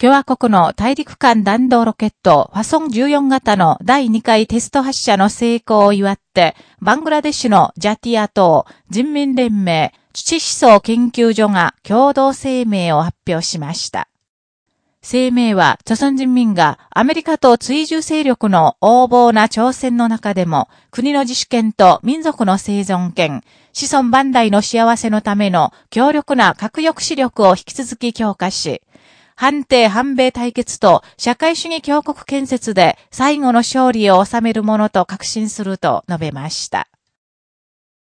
共和国の大陸間弾道ロケット、ファソン14型の第2回テスト発射の成功を祝って、バングラデシュのジャティア島人民連盟土思想研究所が共同声明を発表しました。声明は、朝鮮人民がアメリカと追従勢力の横暴な挑戦の中でも、国の自主権と民族の生存権、子孫万代の幸せのための強力な核抑止力を引き続き強化し、反帝反米対決と社会主義強国建設で最後の勝利を収めるものと確信すると述べました。